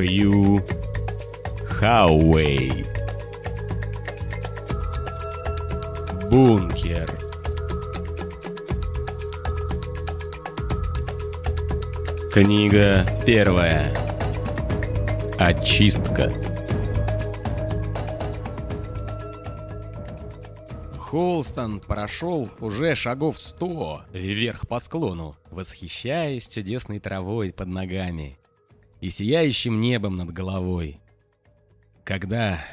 Хью Хауэй. Бункер. Книга первая. Очистка. Холстон прошел уже шагов сто вверх по склону, восхищаясь чудесной травой под ногами и сияющим небом над головой. Когда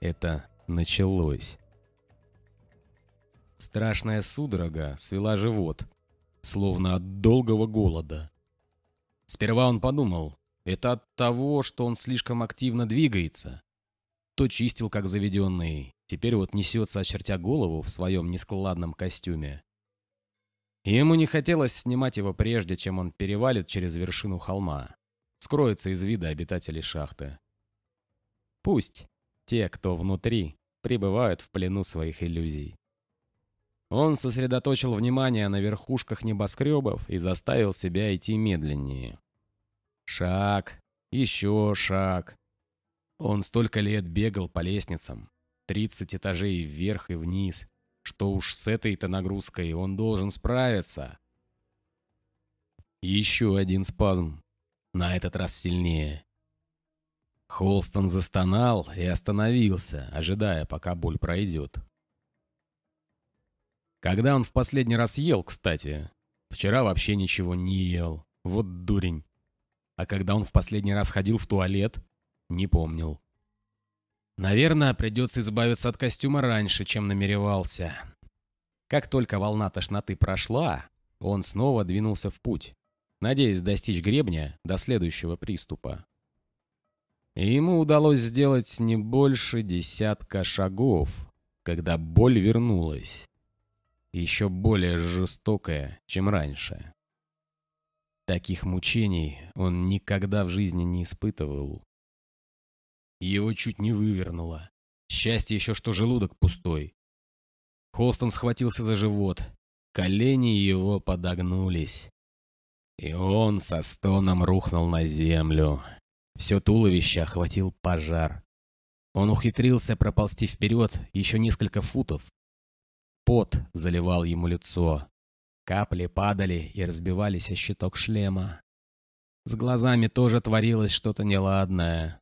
это началось? Страшная судорога свела живот, словно от долгого голода. Сперва он подумал, это от того, что он слишком активно двигается. То чистил, как заведенный, теперь вот несется, очертя голову в своем нескладном костюме. И ему не хотелось снимать его прежде, чем он перевалит через вершину холма, скроется из вида обитателей шахты. Пусть те, кто внутри, пребывают в плену своих иллюзий. Он сосредоточил внимание на верхушках небоскребов и заставил себя идти медленнее. Шаг, еще шаг. Он столько лет бегал по лестницам, 30 этажей вверх и вниз, что уж с этой-то нагрузкой он должен справиться. Еще один спазм, на этот раз сильнее. Холстон застонал и остановился, ожидая, пока боль пройдет. Когда он в последний раз ел, кстати? Вчера вообще ничего не ел. Вот дурень. А когда он в последний раз ходил в туалет, не помнил. Наверное, придется избавиться от костюма раньше, чем намеревался. Как только волна тошноты прошла, он снова двинулся в путь, надеясь достичь гребня до следующего приступа. Ему удалось сделать не больше десятка шагов, когда боль вернулась еще более жестокая, чем раньше. Таких мучений он никогда в жизни не испытывал. Его чуть не вывернуло. Счастье еще, что желудок пустой. Холстон схватился за живот. Колени его подогнулись. И он со стоном рухнул на землю. Все туловище охватил пожар. Он ухитрился проползти вперед еще несколько футов, Пот заливал ему лицо. Капли падали и разбивались о щиток шлема. С глазами тоже творилось что-то неладное.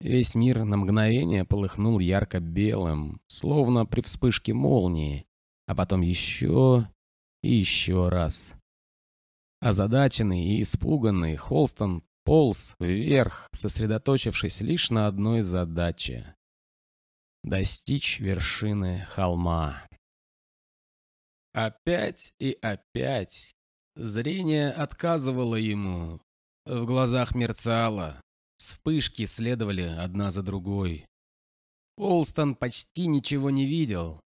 Весь мир на мгновение полыхнул ярко-белым, словно при вспышке молнии, а потом еще и еще раз. Озадаченный и испуганный, Холстон полз вверх, сосредоточившись лишь на одной задаче — достичь вершины холма. Опять и опять. Зрение отказывало ему. В глазах мерцало. Вспышки следовали одна за другой. Олстон почти ничего не видел.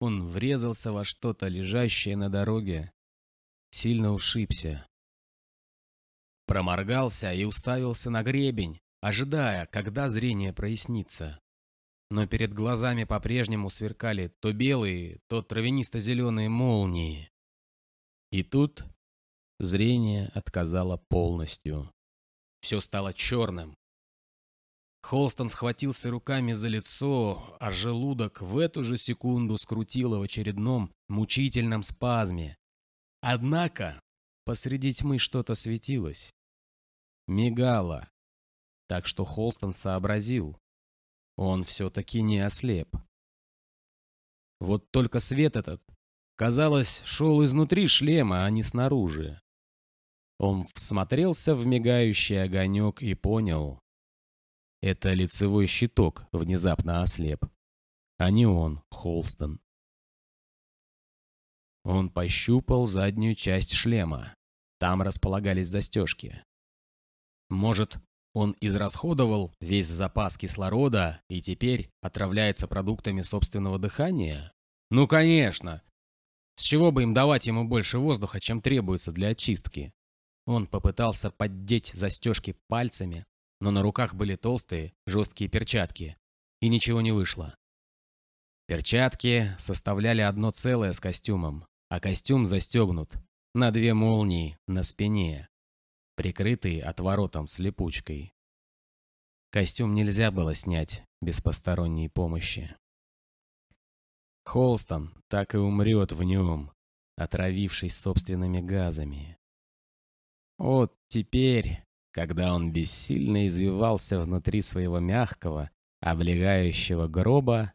Он врезался во что-то, лежащее на дороге. Сильно ушибся. Проморгался и уставился на гребень, ожидая, когда зрение прояснится но перед глазами по-прежнему сверкали то белые, то травянисто-зеленые молнии. И тут зрение отказало полностью. Все стало черным. Холстон схватился руками за лицо, а желудок в эту же секунду скрутило в очередном мучительном спазме. Однако посреди тьмы что-то светилось. Мигало. Так что Холстон сообразил, он все-таки не ослеп. Вот только свет этот, казалось, шел изнутри шлема, а не снаружи. Он всмотрелся в мигающий огонек и понял. Это лицевой щиток внезапно ослеп, а не он, Холстон. Он пощупал заднюю часть шлема. Там располагались застежки. Может, он израсходовал весь запас кислорода и теперь отравляется продуктами собственного дыхания? Ну, конечно. С чего бы им давать ему больше воздуха, чем требуется для очистки? Он попытался поддеть застежки пальцами, но на руках были толстые, жесткие перчатки, и ничего не вышло. Перчатки составляли одно целое с костюмом, а костюм застегнут на две молнии на спине прикрытые отворотом с липучкой. Костюм нельзя было снять без посторонней помощи. Холстон так и умрет в нем, отравившись собственными газами. Вот теперь, когда он бессильно извивался внутри своего мягкого, облегающего гроба,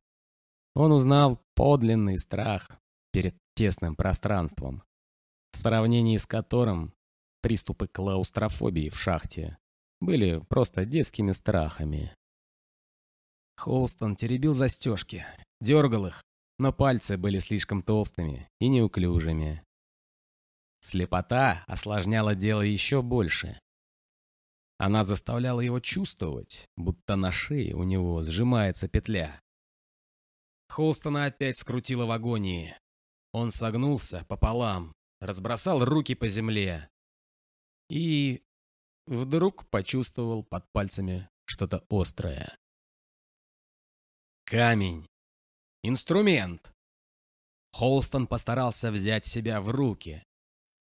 он узнал подлинный страх перед тесным пространством, в сравнении с которым приступы клаустрофобии в шахте были просто детскими страхами. Холстон теребил застежки, дергал их, но пальцы были слишком толстыми и неуклюжими. Слепота осложняла дело еще больше. Она заставляла его чувствовать, будто на шее у него сжимается петля. Холстона опять скрутило в агонии. Он согнулся пополам, разбросал руки по земле и вдруг почувствовал под пальцами что-то острое. Камень. Инструмент. Холстон постарался взять себя в руки.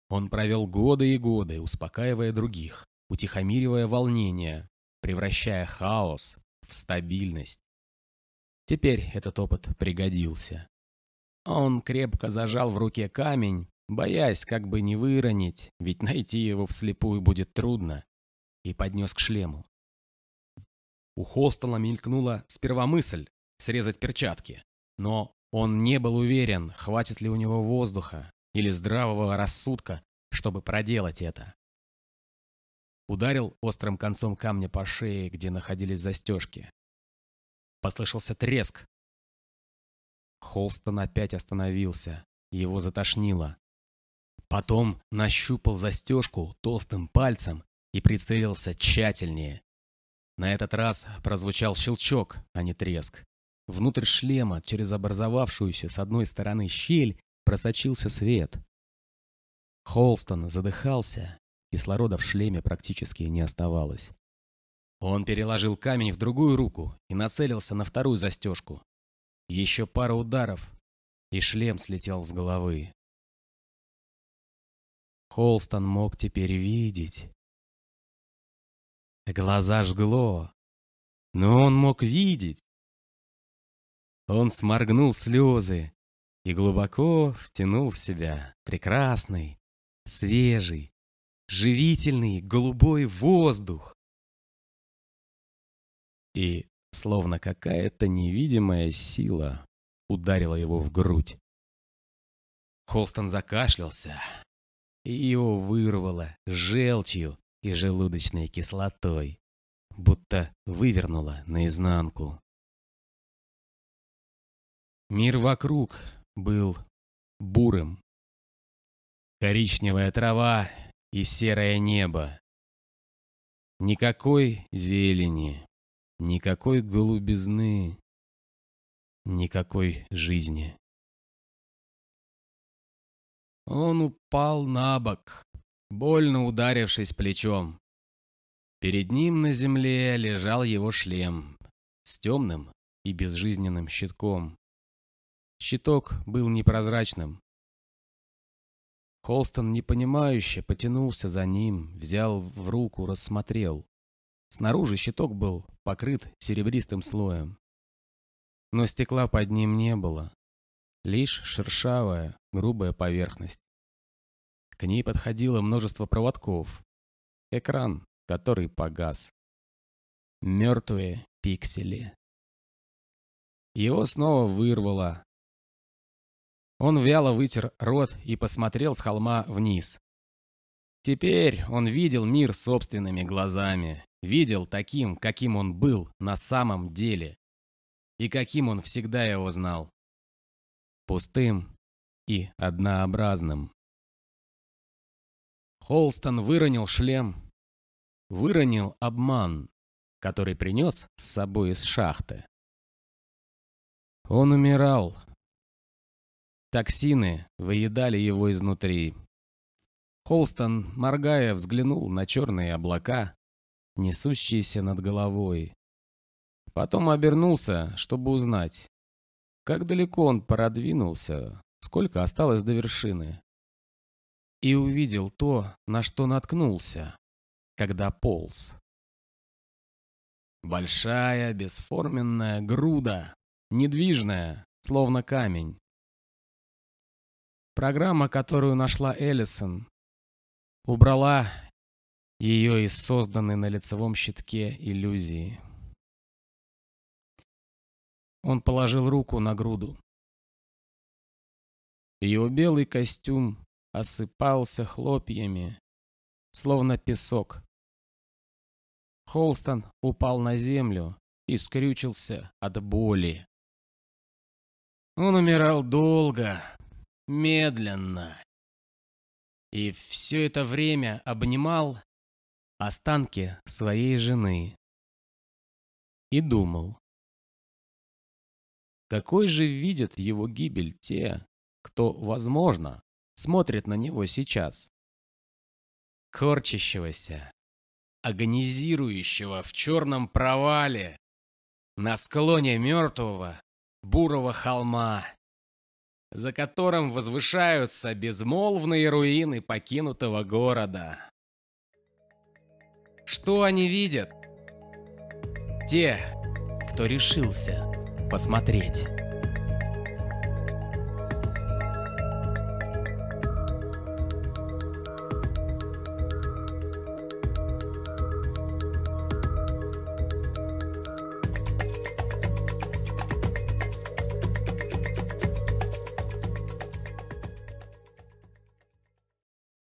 Он провел годы и годы, успокаивая других, утихомиривая волнение, превращая хаос в стабильность. Теперь этот опыт пригодился. Он крепко зажал в руке камень, боясь как бы не выронить, ведь найти его вслепую будет трудно, и поднес к шлему. У Холстона мелькнула сперва мысль срезать перчатки, но он не был уверен, хватит ли у него воздуха или здравого рассудка, чтобы проделать это. Ударил острым концом камня по шее, где находились застежки. Послышался треск. Холстон опять остановился. Его затошнило. Потом нащупал застежку толстым пальцем и прицелился тщательнее. На этот раз прозвучал щелчок, а не треск. Внутрь шлема, через образовавшуюся с одной стороны щель, просочился свет. Холстон задыхался, кислорода в шлеме практически не оставалось. Он переложил камень в другую руку и нацелился на вторую застежку. Еще пара ударов, и шлем слетел с головы. Холстон мог теперь видеть. Глаза жгло, но он мог видеть. Он сморгнул слезы и глубоко втянул в себя прекрасный, свежий, живительный голубой воздух. И, словно какая-то невидимая сила, ударила его в грудь. Холстон закашлялся, и его вырвало желчью и желудочной кислотой, будто вывернуло наизнанку. Мир вокруг был бурым. Коричневая трава и серое небо. Никакой зелени, никакой голубизны, никакой жизни. Он упал на бок, больно ударившись плечом. Перед ним на земле лежал его шлем с темным и безжизненным щитком. Щиток был непрозрачным. Холстон непонимающе потянулся за ним, взял в руку, рассмотрел. Снаружи щиток был покрыт серебристым слоем. Но стекла под ним не было. Лишь шершавая, грубая поверхность. К ней подходило множество проводков. Экран, который погас. Мертвые пиксели. Его снова вырвало, он вяло вытер рот и посмотрел с холма вниз. Теперь он видел мир собственными глазами, видел таким, каким он был на самом деле, и каким он всегда его знал. Пустым и однообразным. Холстон выронил шлем, выронил обман, который принес с собой из шахты. Он умирал, Токсины выедали его изнутри. Холстон, моргая, взглянул на черные облака, несущиеся над головой. Потом обернулся, чтобы узнать, как далеко он продвинулся, сколько осталось до вершины. И увидел то, на что наткнулся, когда полз. Большая бесформенная груда, недвижная, словно камень. Программа, которую нашла Эллисон, убрала ее из созданной на лицевом щитке иллюзии. Он положил руку на груду. Его белый костюм осыпался хлопьями, словно песок. Холстон упал на землю и скрючился от боли. Он умирал долго, медленно. И все это время обнимал останки своей жены. И думал. Какой же видят его гибель те, кто, возможно, смотрит на него сейчас? Корчащегося, агонизирующего в черном провале, на склоне мертвого бурого холма, за которым возвышаются безмолвные руины покинутого города. Что они видят? Те, кто решился посмотреть.